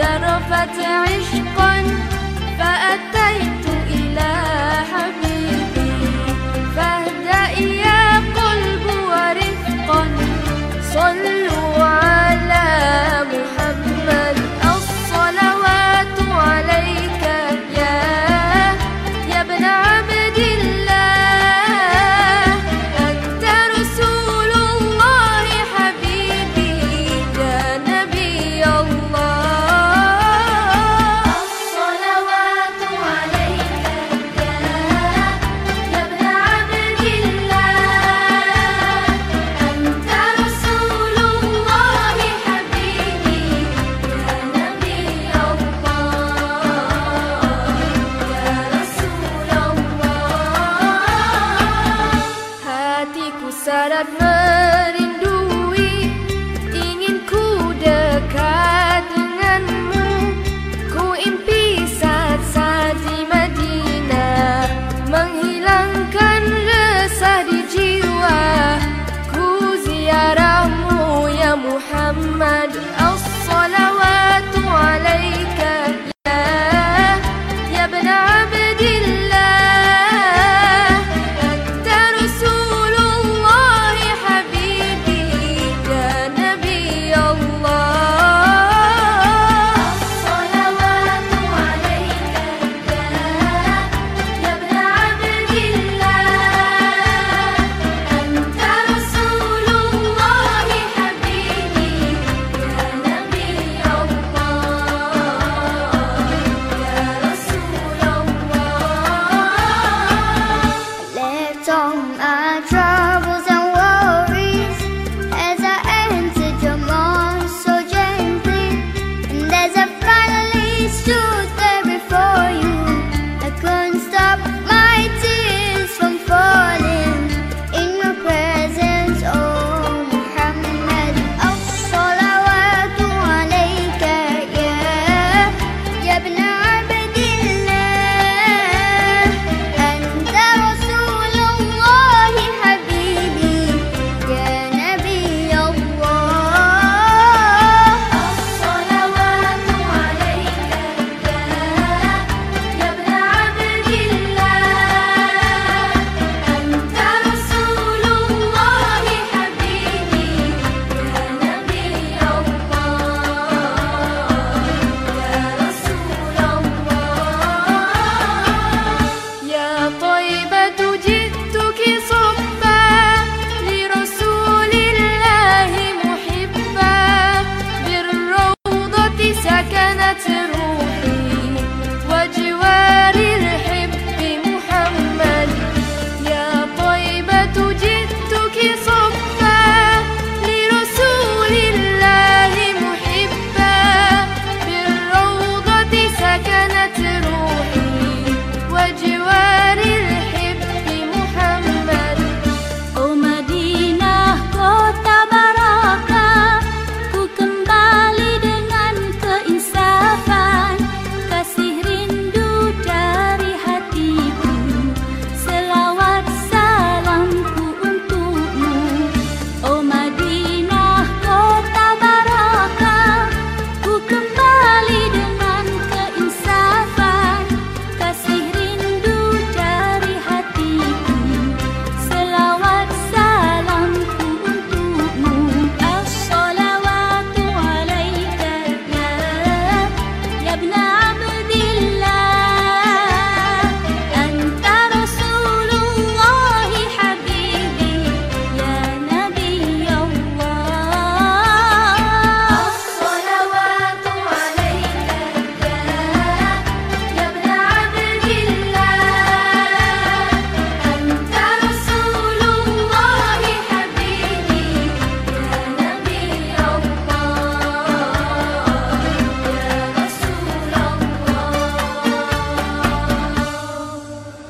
ذرفت عشقا that night.